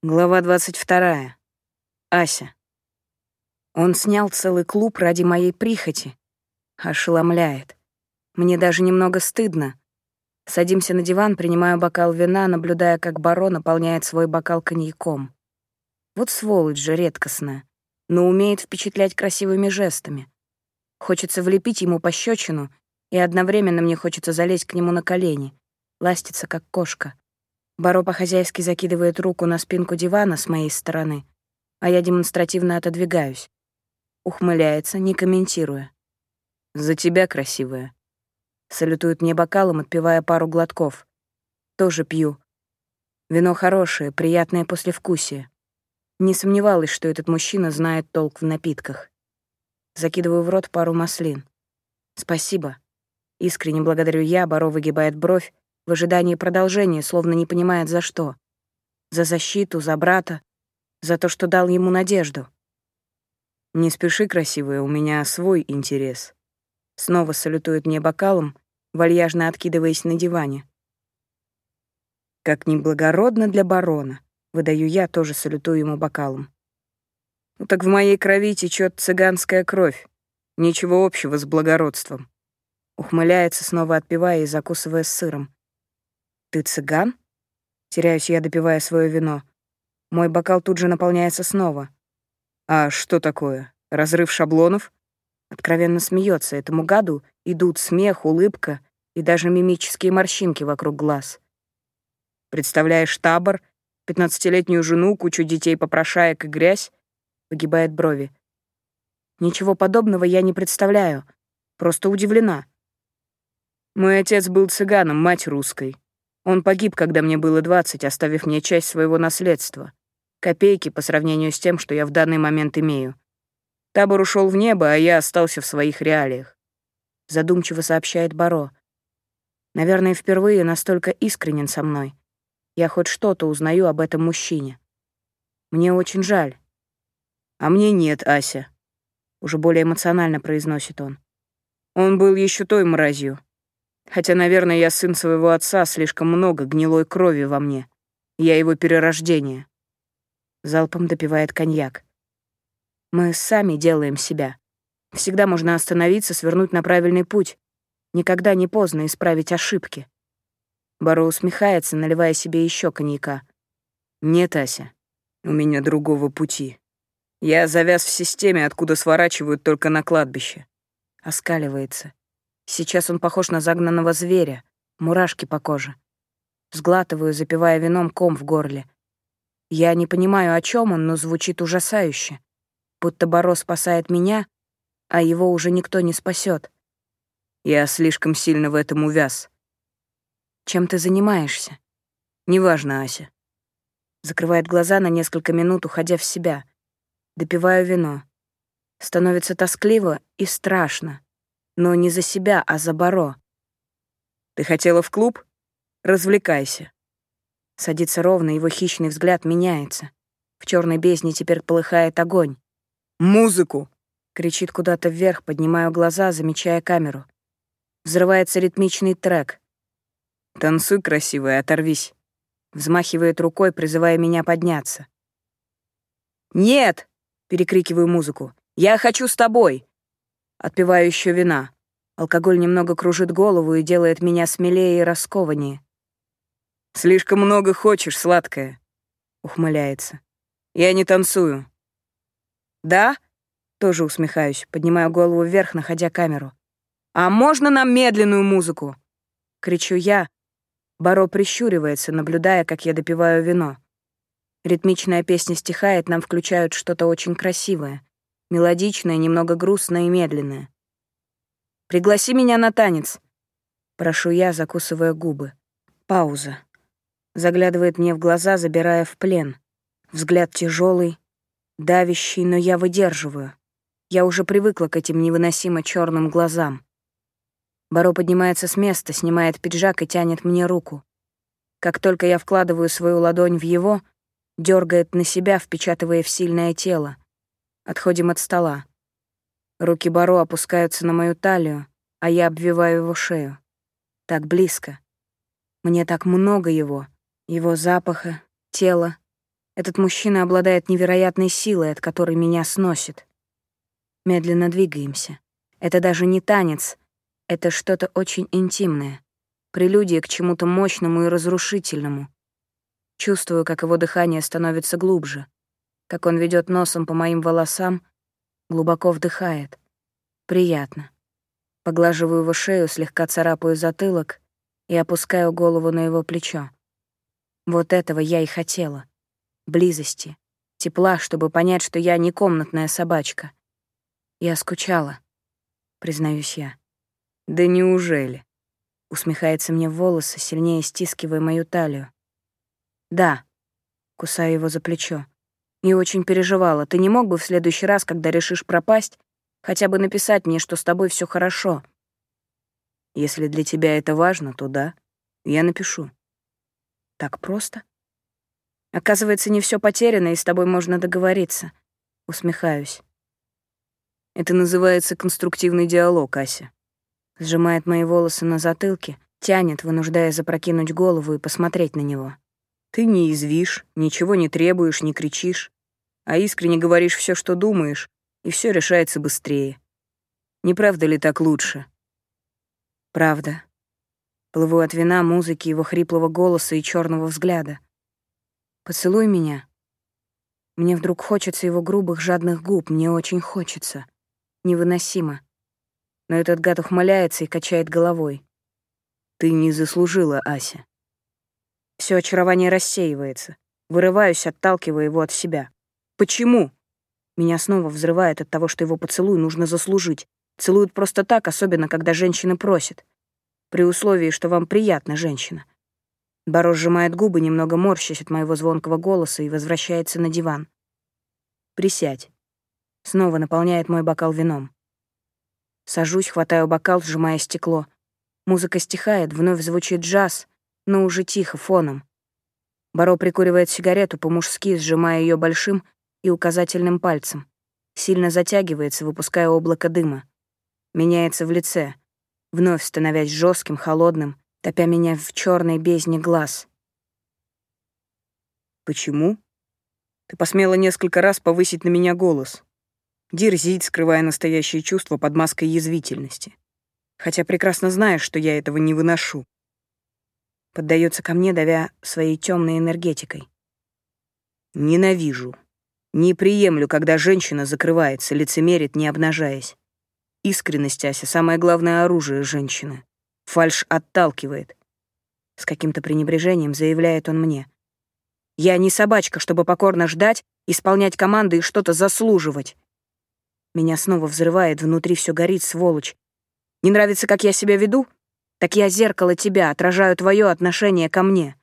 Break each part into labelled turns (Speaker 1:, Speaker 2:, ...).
Speaker 1: Глава 22. Ася. Он снял целый клуб ради моей прихоти. Ошеломляет. Мне даже немного стыдно. Садимся на диван, принимаю бокал вина, наблюдая, как барон наполняет свой бокал коньяком. Вот сволочь же редкостная, но умеет впечатлять красивыми жестами. Хочется влепить ему пощечину, и одновременно мне хочется залезть к нему на колени, ластиться, как кошка. Баро по-хозяйски закидывает руку на спинку дивана с моей стороны, а я демонстративно отодвигаюсь. Ухмыляется, не комментируя. «За тебя, красивая». Салютует мне бокалом, отпивая пару глотков. Тоже пью. Вино хорошее, приятное послевкусие. Не сомневалась, что этот мужчина знает толк в напитках. Закидываю в рот пару маслин. «Спасибо». Искренне благодарю я, Баро выгибает бровь, в ожидании продолжения, словно не понимает за что. За защиту, за брата, за то, что дал ему надежду. «Не спеши, красивая, у меня свой интерес». Снова салютует мне бокалом, вальяжно откидываясь на диване. «Как неблагородно для барона», — выдаю я, тоже салютую ему бокалом. «Ну так в моей крови течет цыганская кровь. Ничего общего с благородством». Ухмыляется, снова отпивая и закусывая сыром. «Ты цыган?» Теряюсь я, допивая свое вино. Мой бокал тут же наполняется снова. «А что такое? Разрыв шаблонов?» Откровенно смеется этому гаду, идут смех, улыбка и даже мимические морщинки вокруг глаз. «Представляешь табор, пятнадцатилетнюю жену, кучу детей попрошаек и грязь?» Выгибает брови. «Ничего подобного я не представляю. Просто удивлена. Мой отец был цыганом, мать русской. Он погиб, когда мне было 20, оставив мне часть своего наследства. Копейки по сравнению с тем, что я в данный момент имею. Табор ушел в небо, а я остался в своих реалиях. Задумчиво сообщает Баро. Наверное, впервые настолько искренен со мной. Я хоть что-то узнаю об этом мужчине. Мне очень жаль. А мне нет, Ася. Уже более эмоционально произносит он. Он был еще той мразью, Хотя, наверное, я сын своего отца, слишком много гнилой крови во мне. Я его перерождение. Залпом допивает коньяк. Мы сами делаем себя. Всегда можно остановиться, свернуть на правильный путь. Никогда не поздно исправить ошибки. Баро усмехается, наливая себе еще коньяка. Нет, Ася, у меня другого пути. Я завяз в системе, откуда сворачивают только на кладбище. Оскаливается. Сейчас он похож на загнанного зверя, мурашки по коже. Сглатываю, запивая вином ком в горле. Я не понимаю, о чем он, но звучит ужасающе. Будто Боро спасает меня, а его уже никто не спасет. Я слишком сильно в этом увяз. Чем ты занимаешься? Неважно, Ася. Закрывает глаза на несколько минут, уходя в себя. Допиваю вино. Становится тоскливо и страшно. Но не за себя, а за Баро. «Ты хотела в клуб? Развлекайся». Садится ровно, его хищный взгляд меняется. В черной бездне теперь полыхает огонь. «Музыку!» — кричит куда-то вверх, поднимаю глаза, замечая камеру. Взрывается ритмичный трек. «Танцуй, красивая, оторвись!» Взмахивает рукой, призывая меня подняться. «Нет!» — перекрикиваю музыку. «Я хочу с тобой! Отпиваю еще вина. Алкоголь немного кружит голову и делает меня смелее и раскованнее. «Слишком много хочешь, сладкая», — ухмыляется. «Я не танцую». «Да?» — тоже усмехаюсь, поднимаю голову вверх, находя камеру. «А можно нам медленную музыку?» — кричу я. Баро прищуривается, наблюдая, как я допиваю вино. Ритмичная песня стихает, нам включают что-то очень красивое мелодичная, немного грустная и медленная. «Пригласи меня на танец», — прошу я, закусывая губы. Пауза. Заглядывает мне в глаза, забирая в плен. Взгляд тяжелый, давящий, но я выдерживаю. Я уже привыкла к этим невыносимо черным глазам. Баро поднимается с места, снимает пиджак и тянет мне руку. Как только я вкладываю свою ладонь в его, дергает на себя, впечатывая в сильное тело. Отходим от стола. Руки Баро опускаются на мою талию, а я обвиваю его шею. Так близко. Мне так много его, его запаха, тела. Этот мужчина обладает невероятной силой, от которой меня сносит. Медленно двигаемся. Это даже не танец, это что-то очень интимное, прелюдия к чему-то мощному и разрушительному. Чувствую, как его дыхание становится глубже, как он ведет носом по моим волосам, глубоко вдыхает. Приятно. Поглаживаю его шею, слегка царапаю затылок и опускаю голову на его плечо. Вот этого я и хотела. Близости, тепла, чтобы понять, что я не комнатная собачка. Я скучала, признаюсь я.
Speaker 2: Да неужели?
Speaker 1: Усмехается мне в волосы, сильнее стискивая мою талию. Да, кусаю его за плечо. И очень переживала. Ты не мог бы в следующий раз, когда решишь пропасть, хотя бы написать мне, что с тобой все хорошо?
Speaker 2: Если для тебя это важно, то да, я напишу.
Speaker 1: Так просто? Оказывается, не все потеряно, и с тобой можно договориться. Усмехаюсь.
Speaker 2: Это называется конструктивный диалог, Ася.
Speaker 1: Сжимает мои волосы на затылке, тянет, вынуждая запрокинуть голову и посмотреть на него.
Speaker 2: Ты не извишь, ничего не требуешь, не кричишь, а искренне говоришь все, что думаешь, и все решается быстрее. Не правда ли так лучше?
Speaker 1: Правда. Плыву от вина, музыки, его хриплого голоса и черного взгляда. Поцелуй меня. Мне вдруг хочется его грубых, жадных губ, мне очень хочется невыносимо. Но этот гад ухмыляется и качает головой.
Speaker 2: Ты не заслужила, Ася.
Speaker 1: Все очарование рассеивается. Вырываюсь, отталкивая его от себя. Почему? Меня снова взрывает от того, что его поцелуй нужно заслужить. Целуют просто так, особенно когда женщина просит. При условии, что вам приятна женщина. Боро сжимает губы, немного морщась от моего звонкого голоса и возвращается на диван. «Присядь». Снова наполняет мой бокал вином. Сажусь, хватаю бокал, сжимая стекло. Музыка стихает, вновь звучит джаз, но уже тихо, фоном. Баро прикуривает сигарету по-мужски, сжимая ее большим и указательным пальцем. Сильно затягивается, выпуская облако дыма. Меняется в лице, вновь становясь жестким, холодным, топя меня в черной бездне глаз.
Speaker 2: «Почему? Ты посмела несколько раз повысить на меня голос дерзить, скрывая настоящие чувства под маской язвительности. Хотя прекрасно знаешь, что я этого не выношу.
Speaker 1: Поддается ко мне, давя своей темной энергетикой.
Speaker 2: Ненавижу. Не приемлю, когда женщина закрывается, лицемерит, не обнажаясь. Искренность, Ася, самое главное оружие женщины. Фальш отталкивает.
Speaker 1: С каким-то пренебрежением заявляет он мне. Я не собачка, чтобы покорно ждать, исполнять команды и что-то заслуживать. Меня снова взрывает, внутри все горит, сволочь. Не нравится, как я себя веду? Так я зеркало тебя, отражаю твое отношение ко мне.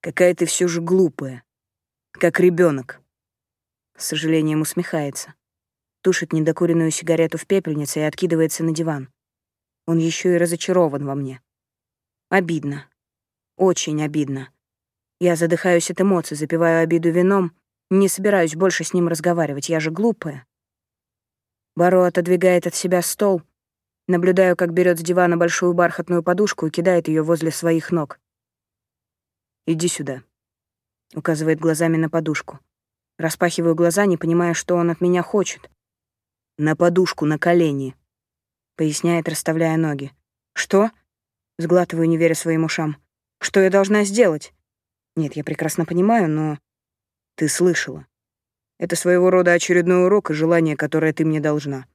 Speaker 2: Какая ты все же глупая. Как ребенок.
Speaker 1: С сожалением усмехается. Тушит недокуренную сигарету в пепельнице и откидывается на диван. Он еще и разочарован во мне. Обидно. Очень обидно. Я задыхаюсь от эмоций, запиваю обиду вином. Не собираюсь больше с ним разговаривать, я же глупая. Баро отодвигает от себя стол. Наблюдаю, как берет с дивана большую бархатную подушку и кидает ее возле своих ног.
Speaker 2: «Иди сюда», —
Speaker 1: указывает глазами на подушку. Распахиваю глаза, не понимая, что он от меня хочет.
Speaker 2: «На подушку, на колени», —
Speaker 1: поясняет, расставляя ноги. «Что?» — сглатываю, не веря своим ушам. «Что я должна сделать?» «Нет, я прекрасно понимаю, но...»
Speaker 2: «Ты слышала. Это своего рода очередной урок и желание, которое ты мне должна.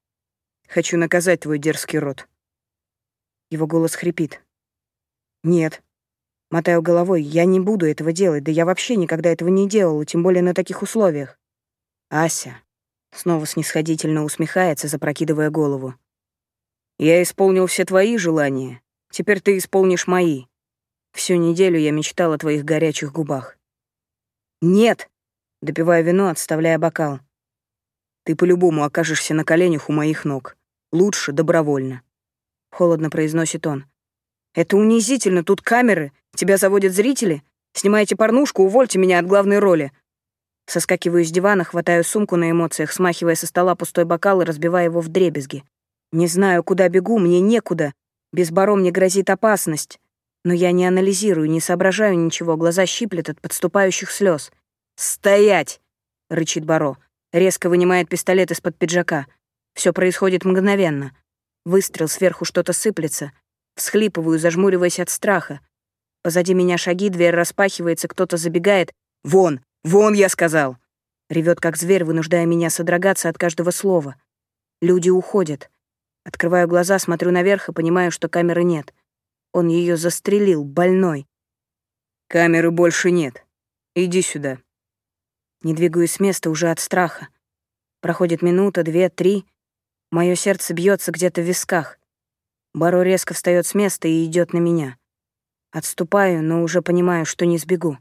Speaker 2: Хочу наказать твой дерзкий род».
Speaker 1: Его голос хрипит. «Нет». Мотаю головой, я не буду этого делать, да я вообще никогда этого не делала, тем более на таких условиях.
Speaker 2: «Ася», — снова снисходительно усмехается, запрокидывая голову. «Я исполнил все твои желания, теперь ты исполнишь мои. Всю неделю я мечтал о твоих горячих губах».
Speaker 1: «Нет!» допивая вино, отставляя бокал.
Speaker 2: «Ты по-любому окажешься на коленях у моих ног. Лучше добровольно», —
Speaker 1: холодно произносит он. «Это унизительно, тут камеры, тебя заводят зрители. Снимаете порнушку, увольте меня от главной роли». Соскакиваю с дивана, хватаю сумку на эмоциях, смахивая со стола пустой бокал и разбивая его в дребезги. Не знаю, куда бегу, мне некуда. Без баро мне грозит опасность. Но я не анализирую, не соображаю ничего, глаза щиплет от подступающих слез. «Стоять!» — рычит Баро. Резко вынимает пистолет из-под пиджака. Все происходит мгновенно. Выстрел сверху что-то сыплется. Всхлипываю, зажмуриваясь от страха. Позади меня шаги, дверь распахивается, кто-то забегает. «Вон! Вон, я сказал!» Ревет как зверь, вынуждая меня содрогаться от каждого слова. Люди уходят. Открываю глаза, смотрю наверх и понимаю, что камеры нет. Он ее застрелил, больной. «Камеры больше нет. Иди сюда». Не двигаюсь с места уже от страха. Проходит минута, две, три. Мое сердце бьется где-то в висках. Баро резко встает с места и идет на меня. Отступаю, но уже понимаю, что не сбегу.